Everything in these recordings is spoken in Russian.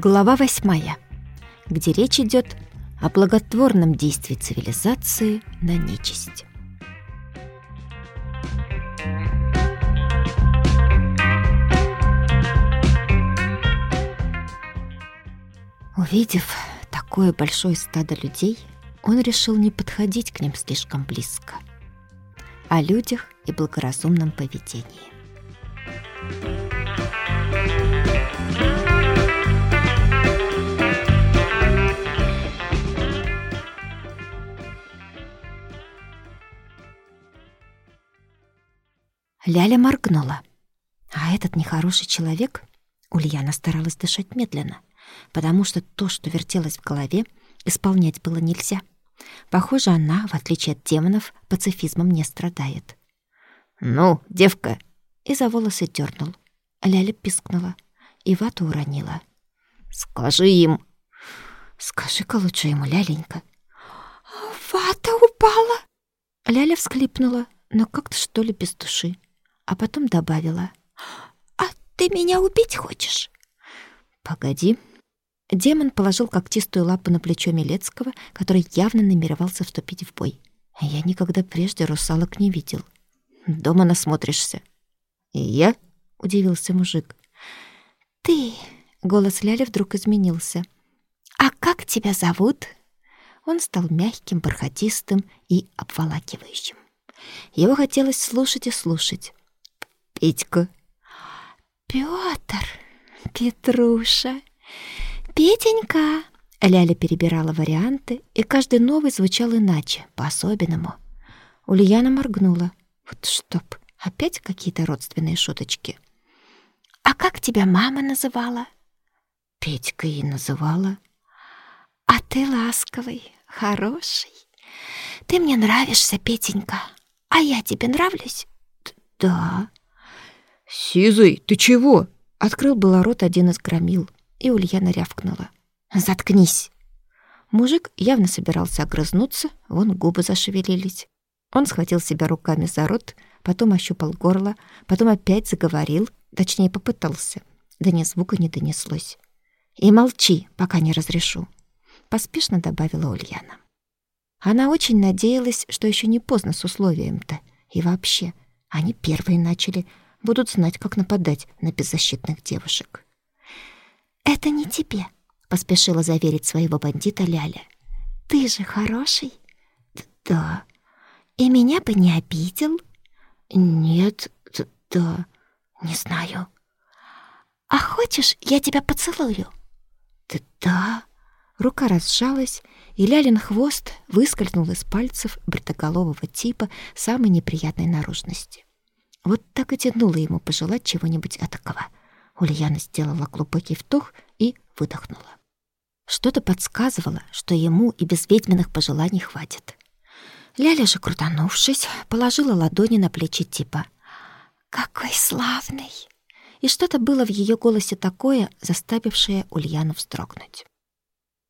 Глава восьмая, где речь идет о благотворном действии цивилизации на нечисть. Увидев такое большое стадо людей, он решил не подходить к ним слишком близко. О людях и благоразумном поведении. Ляля моргнула. А этот нехороший человек... Ульяна старалась дышать медленно, потому что то, что вертелось в голове, исполнять было нельзя. Похоже, она, в отличие от демонов, пацифизмом не страдает. «Ну, девка!» И за волосы дернул. Ляля пискнула и вату уронила. «Скажи им!» «Скажи-ка лучше ему, Ляленька!» «Вата упала!» Ляля всхлипнула, но как-то что ли без души а потом добавила. «А ты меня убить хочешь?» «Погоди». Демон положил когтистую лапу на плечо Милецкого, который явно намеревался вступить в бой. Я никогда прежде русалок не видел. Дома насмотришься. «И я?» — удивился мужик. «Ты...» — голос Ляли вдруг изменился. «А как тебя зовут?» Он стал мягким, бархатистым и обволакивающим. Его хотелось слушать и слушать. Петька. Пётр, Петруша, Петенька. Ляля перебирала варианты, и каждый новый звучал иначе, по-особенному. Ульяна моргнула. Вот чтоб, опять какие-то родственные шуточки. «А как тебя мама называла?» Петька и называла. «А ты ласковый, хороший. Ты мне нравишься, Петенька. А я тебе нравлюсь?» «Да». «Сизый, ты чего?» Открыл было рот один из громил, и Ульяна рявкнула. «Заткнись!» Мужик явно собирался огрызнуться, вон губы зашевелились. Он схватил себя руками за рот, потом ощупал горло, потом опять заговорил, точнее попытался. Да ни звука не донеслось. «И молчи, пока не разрешу», — поспешно добавила Ульяна. Она очень надеялась, что еще не поздно с условием-то. И вообще, они первые начали, будут знать, как нападать на беззащитных девушек. «Это не тебе», — поспешила заверить своего бандита Ляля. «Ты же хороший?» «Да». «И меня бы не обидел?» «Нет, да, не знаю». «А хочешь, я тебя поцелую?» «Да, да». Рука разжалась, и Лялин хвост выскользнул из пальцев бритоголового типа самой неприятной наружности. Вот так и тянуло ему пожелать чего-нибудь такого. Ульяна сделала глубокий вдох и выдохнула. Что-то подсказывало, что ему и без ведьминых пожеланий хватит. Ляля же, крутанувшись, положила ладони на плечи типа. «Какой славный!» И что-то было в ее голосе такое, заставившее Ульяну вздрогнуть.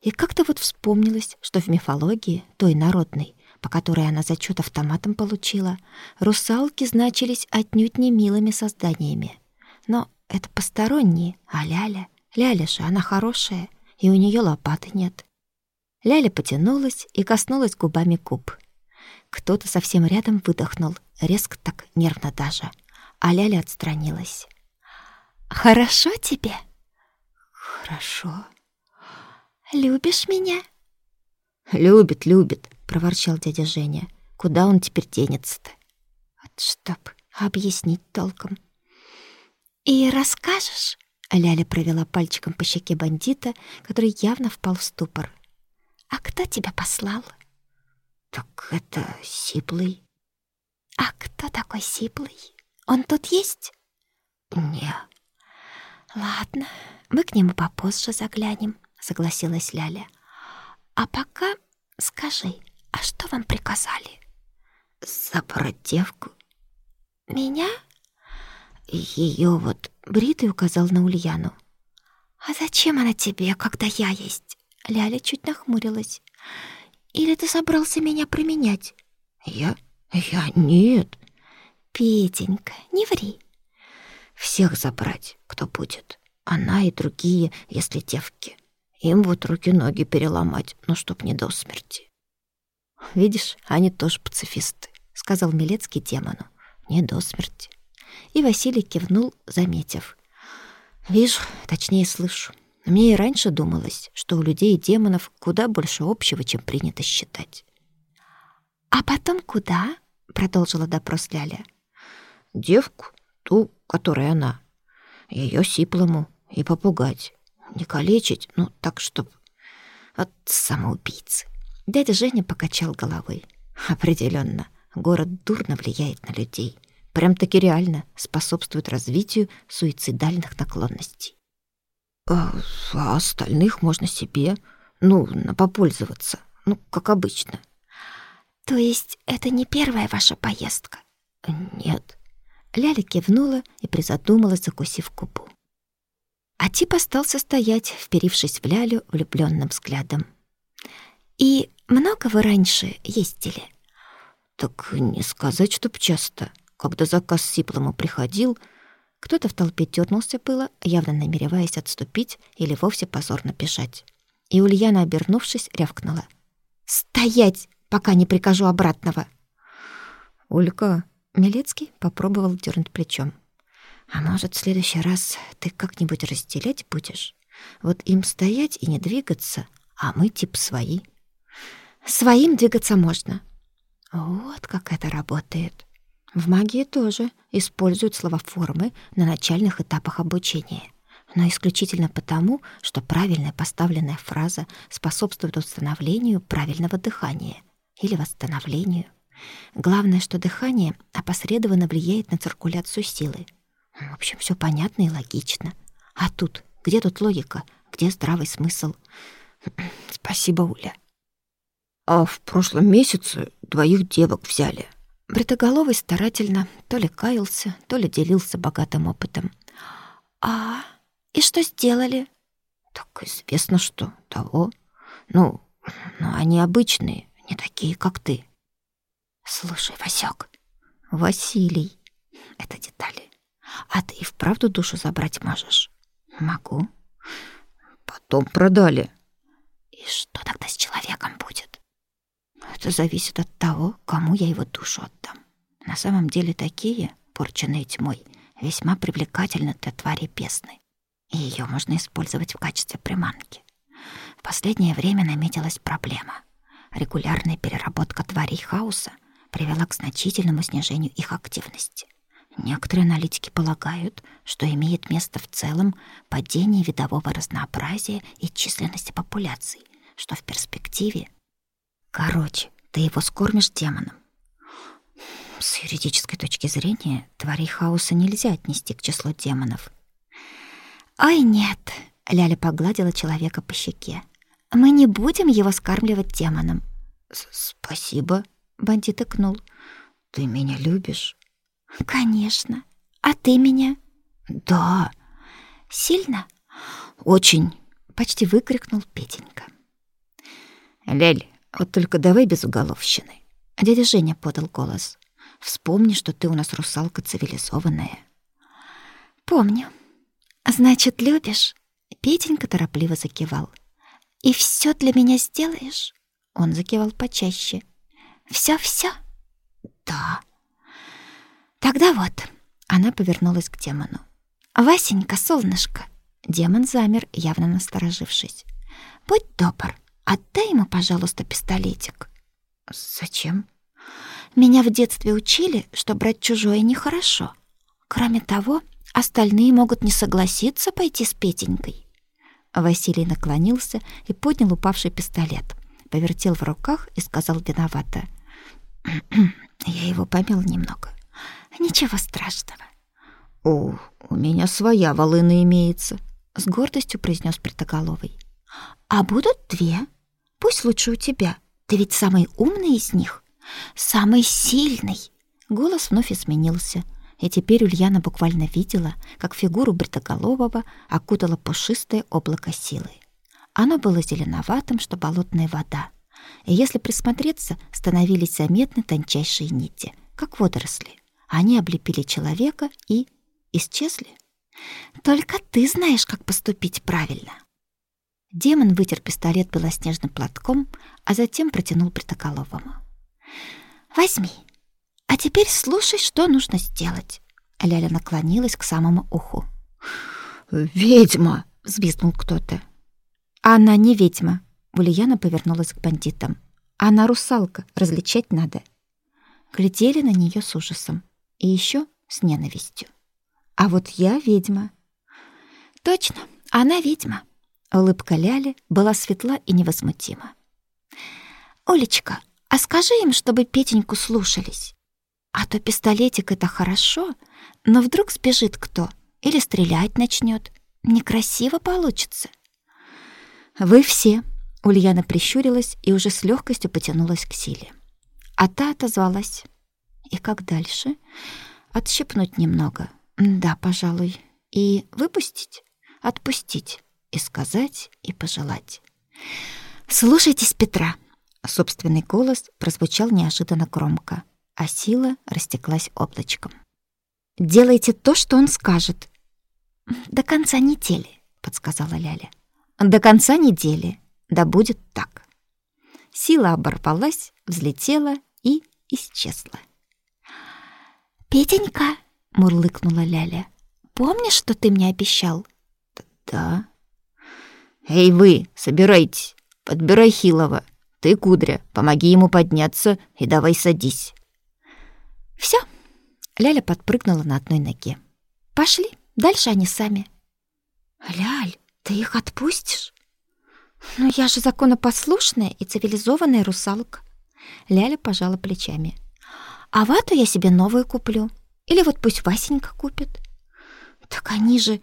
И как-то вот вспомнилось, что в мифологии, той народной, по которой она зачет автоматом получила, русалки значились отнюдь не милыми созданиями. Но это посторонние, а Ляля... Ляля же, она хорошая, и у нее лопаты нет. Ляля потянулась и коснулась губами губ. Кто-то совсем рядом выдохнул, резко так, нервно даже, а Ляля отстранилась. «Хорошо тебе?» «Хорошо». «Любишь меня?» «Любит, любит», проворчал дядя Женя. Куда он теперь денется-то? Вот чтоб объяснить толком. И расскажешь? Ляля провела пальчиком по щеке бандита, который явно впал в ступор. А кто тебя послал? Так это Сиплый. А кто такой Сиплый? Он тут есть? Не. Ладно, мы к нему попозже заглянем, согласилась Ляля. А пока скажи, «А что вам приказали?» «Забрать девку». «Меня?» Ее вот Бритый указал на Ульяну. «А зачем она тебе, когда я есть?» Ляля чуть нахмурилась. «Или ты собрался меня променять?» «Я? Я нет». «Петенька, не ври». «Всех забрать, кто будет. она и другие, если девки. Им вот руки-ноги переломать, ну, чтоб не до смерти. Видишь, они тоже пацифисты, сказал Милецкий демону. Не до смерти. И Василий кивнул, заметив. Вижу, точнее слышу. Мне и раньше думалось, что у людей и демонов куда больше общего, чем принято считать. «А потом куда?» — продолжила допрос Ляля. «Девку, ту, которая она. Ее сиплому и попугать. Не калечить, ну так, чтоб... От самоубийцы». Дядя Женя покачал головой. Определенно, город дурно влияет на людей. Прям-таки реально способствует развитию суицидальных наклонностей. А, а остальных можно себе, ну, попользоваться, ну, как обычно. То есть это не первая ваша поездка? Нет. Ляля кивнула и призадумалась, закусив губу. А тип остался стоять, вперившись в Лялю влюбленным взглядом. «И много вы раньше ездили?» «Так не сказать, чтоб часто. Когда заказ Сиплому приходил, кто-то в толпе дернулся было, явно намереваясь отступить или вовсе позорно бежать. И Ульяна, обернувшись, рявкнула. «Стоять, пока не прикажу обратного!» «Улька!» Милецкий попробовал дернуть плечом. «А может, в следующий раз ты как-нибудь разделять будешь? Вот им стоять и не двигаться, а мы тип свои». «Своим двигаться можно». Вот как это работает. В магии тоже используют словоформы на начальных этапах обучения, но исключительно потому, что правильная поставленная фраза способствует установлению правильного дыхания или восстановлению. Главное, что дыхание опосредованно влияет на циркуляцию силы. В общем, все понятно и логично. А тут, где тут логика, где здравый смысл? Спасибо, Уля. А в прошлом месяце двоих девок взяли — Бритоголовый старательно то ли каялся, то ли делился богатым опытом. «А, и что сделали?» «Так известно, что того. Ну, ну они обычные, не такие, как ты». «Слушай, Васёк, Василий, это детали. А ты и вправду душу забрать можешь?» «Могу». «Потом продали». «И что тогда с человеком будет?» Это зависит от того, кому я его душу отдам. На самом деле такие, порченные тьмой, весьма привлекательны для твари бездны, и ее можно использовать в качестве приманки. В последнее время наметилась проблема. Регулярная переработка тварей хаоса привела к значительному снижению их активности. Некоторые аналитики полагают, что имеет место в целом падение видового разнообразия и численности популяций, что в перспективе Короче, ты его скормишь демоном. С юридической точки зрения, тварей хаоса нельзя отнести к числу демонов. «Ой, нет!» — Ляля погладила человека по щеке. «Мы не будем его скармливать демоном». «Спасибо», — бандит икнул. «Ты меня любишь?» «Конечно. А ты меня?» «Да». «Сильно?» «Очень», — почти выкрикнул Петенька. «Лель, вот только давай без уголовщины. А дядя Женя подал голос. Вспомни, что ты у нас русалка цивилизованная. Помню. Значит, любишь? Петенька торопливо закивал. И все для меня сделаешь? Он закивал почаще. Все-все? Да. Тогда вот. Она повернулась к демону. Васенька, солнышко. Демон замер, явно насторожившись. Будь добр, Отдай ему, пожалуйста, пистолетик. Зачем? Меня в детстве учили, что брать чужое нехорошо. Кроме того, остальные могут не согласиться пойти с Петенькой. Василий наклонился и поднял упавший пистолет, повертел в руках и сказал виновато. «Я его помял немного. Ничего страшного». «О, у меня своя волына имеется», — с гордостью произнес Притоголовый. «А будут две?» Пусть лучше у тебя. Ты ведь самый умный из них, самый сильный. Голос вновь изменился, и теперь Ульяна буквально видела, как фигуру бритоголового окутало пушистое облако силы. Оно было зеленоватым, что болотная вода, и если присмотреться, становились заметны тончайшие нити, как водоросли. Они облепили человека и исчезли. Только ты знаешь, как поступить правильно. Демон вытер пистолет белоснежным платком, а затем протянул Притоколовому. «Возьми. А теперь слушай, что нужно сделать». Ляля наклонилась к самому уху. «Ведьма!» — взвизгнул кто-то. «Она не ведьма», — Ульяна повернулась к бандитам. «Она русалка, различать надо». Глядели на нее с ужасом и еще с ненавистью. «А вот я ведьма». «Точно, она ведьма», Улыбка Ляли была светла и невозмутима. «Олечка, а скажи им, чтобы Петеньку слушались. А то пистолетик — это хорошо, но вдруг сбежит кто или стрелять начнет. Некрасиво получится». «Вы все», — Ульяна прищурилась и уже с легкостью потянулась к силе. А та отозвалась. «И как дальше?» «Отщипнуть немного. Да, пожалуй. И выпустить? Отпустить?» И сказать, и пожелать. «Слушайтесь Петра!» Собственный голос прозвучал неожиданно громко, а сила растеклась облачком. «Делайте то, что он скажет». «До конца недели», — подсказала Ляля. «До конца недели. Да будет так». Сила оборвалась, взлетела и исчезла. «Петенька», — мурлыкнула Ляля, — «помнишь, что ты мне обещал?» «Да», «Эй вы, собирайтесь, подбирай Хилова. Ты, Кудря, помоги ему подняться и давай садись». Все. Ляля подпрыгнула на одной ноге. «Пошли, дальше они сами». «Ляль, ты их отпустишь?» «Ну, я же законопослушная и цивилизованная русалка». Ляля пожала плечами. «А вату я себе новую куплю. Или вот пусть Васенька купит». «Так они же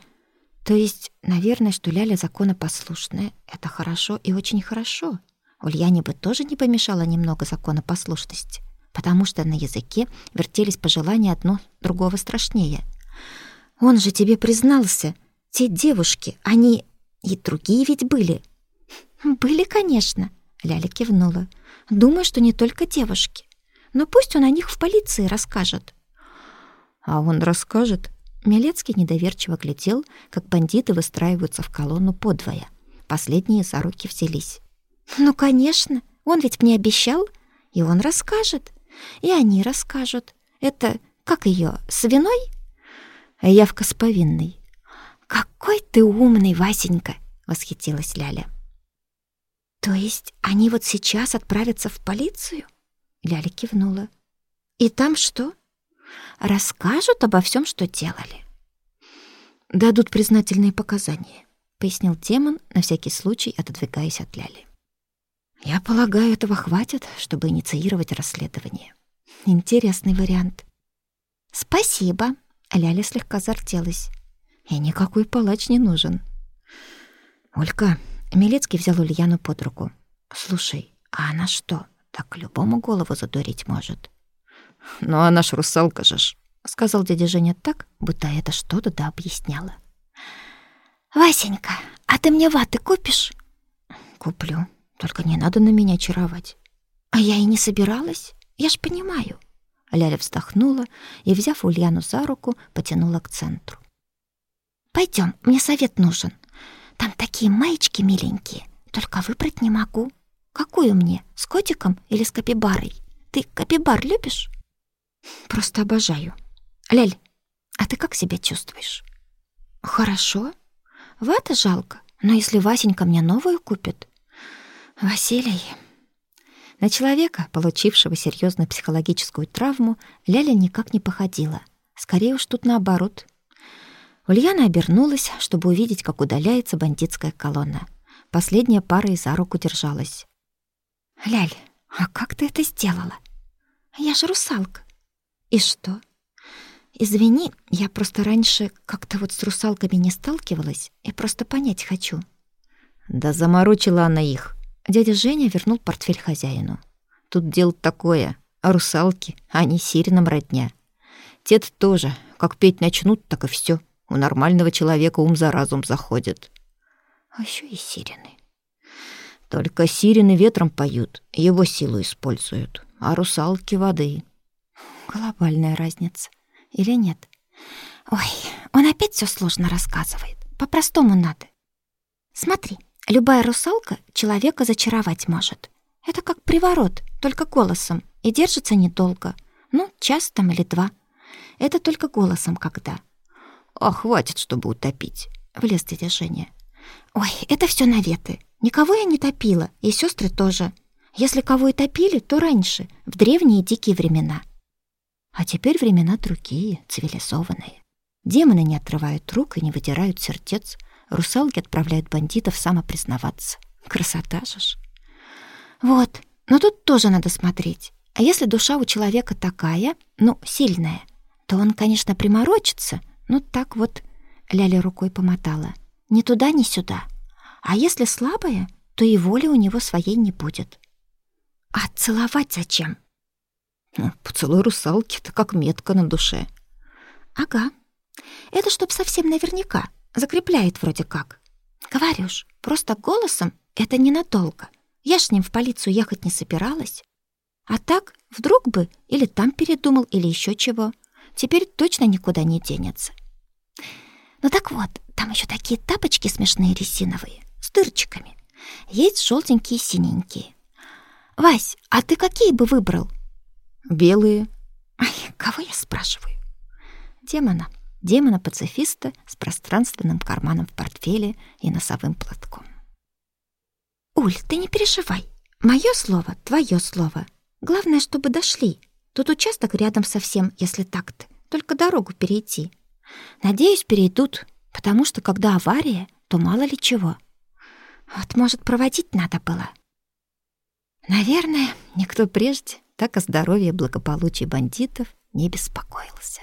то есть, наверное, что Ляля законопослушная — это хорошо и очень хорошо. Ульяне бы тоже не помешало немного законопослушности, потому что на языке вертелись пожелания одно другого страшнее. Он же тебе признался, те девушки, они и другие ведь были. Были, конечно, Ляля кивнула. Думаю, что не только девушки. Но пусть он о них в полиции расскажет. А он расскажет, Милецкий недоверчиво глядел, как бандиты выстраиваются в колонну подвое. Последние за руки взялись. «Ну, конечно, он ведь мне обещал, и он расскажет. И они расскажут. Это, как ее, свиной?» «Явка с повинной». «Какой ты умный, Васенька!» — восхитилась Ляля. «То есть они вот сейчас отправятся в полицию?» Ляля кивнула. «И там что?» Расскажут обо всем, что делали. Дадут признательные показания, пояснил демон, на всякий случай отодвигаясь от Ляли. Я полагаю, этого хватит, чтобы инициировать расследование. Интересный вариант. Спасибо, Ляля слегка зарделась. И никакой палач не нужен. Олька, Милецкий взял Ульяну под руку. Слушай, а она что, так любому голову задурить может? «Ну, она ж русалка же ж», — сказал дядя Женя так, будто это что-то да объясняло. «Васенька, а ты мне ваты купишь?» «Куплю, только не надо на меня чаровать». «А я и не собиралась, я ж понимаю». Ляля вздохнула и, взяв Ульяну за руку, потянула к центру. Пойдем, мне совет нужен. Там такие маечки миленькие, только выбрать не могу. Какую мне, с котиком или с капибарой? Ты капибар любишь?» Просто обожаю. Ляль, а ты как себя чувствуешь? Хорошо. Вата жалко, но если Васенька мне новую купит... Василий... На человека, получившего серьезную психологическую травму, Ляля никак не походила. Скорее уж тут наоборот. Ульяна обернулась, чтобы увидеть, как удаляется бандитская колонна. Последняя пара и за руку держалась. «Ляль, а как ты это сделала? Я же русалка. И что? Извини, я просто раньше как-то вот с русалками не сталкивалась и просто понять хочу. Да заморочила она их. Дядя Женя вернул портфель хозяину. Тут дело такое, а русалки, они сиреном родня. Тет тоже, как петь начнут, так и все. У нормального человека ум за разум заходит. А еще и сирены. Только сирены ветром поют, его силу используют, а русалки воды — Глобальная разница. Или нет? Ой, он опять все сложно рассказывает. По-простому надо. Смотри, любая русалка человека зачаровать может. Это как приворот, только голосом, и держится недолго. Ну, час там или два. Это только голосом когда. А хватит, чтобы утопить, влез дядя Женя. Ой, это все наветы. Никого я не топила, и сестры тоже. Если кого и топили, то раньше, в древние дикие времена. А теперь времена другие, цивилизованные. Демоны не отрывают рук и не выдирают сердец. Русалки отправляют бандитов самопризнаваться. Красота же ж. Вот, но тут тоже надо смотреть. А если душа у человека такая, ну, сильная, то он, конечно, приморочится, ну так вот, Ляля рукой помотала. Ни туда, ни сюда. А если слабая, то и воли у него своей не будет. А целовать зачем? Поцелуй русалки-то как метка на душе. Ага. Это чтоб совсем наверняка. Закрепляет вроде как. Говорю ж, просто голосом это ненадолго. Я ж с ним в полицию ехать не собиралась. А так, вдруг бы или там передумал, или еще чего. Теперь точно никуда не денется. Ну так вот, там еще такие тапочки смешные резиновые, с дырочками. Есть желтенькие и синенькие. Вась, а ты какие бы выбрал? Белые. Ай, кого я спрашиваю? Демона. Демона-пацифиста с пространственным карманом в портфеле и носовым платком. Уль, ты не переживай. Мое слово, твое слово. Главное, чтобы дошли. Тут участок рядом совсем, если так-то. Только дорогу перейти. Надеюсь, перейдут, потому что когда авария, то мало ли чего. Вот, может, проводить надо было. Наверное, никто прежде так о здоровье и благополучии бандитов не беспокоился.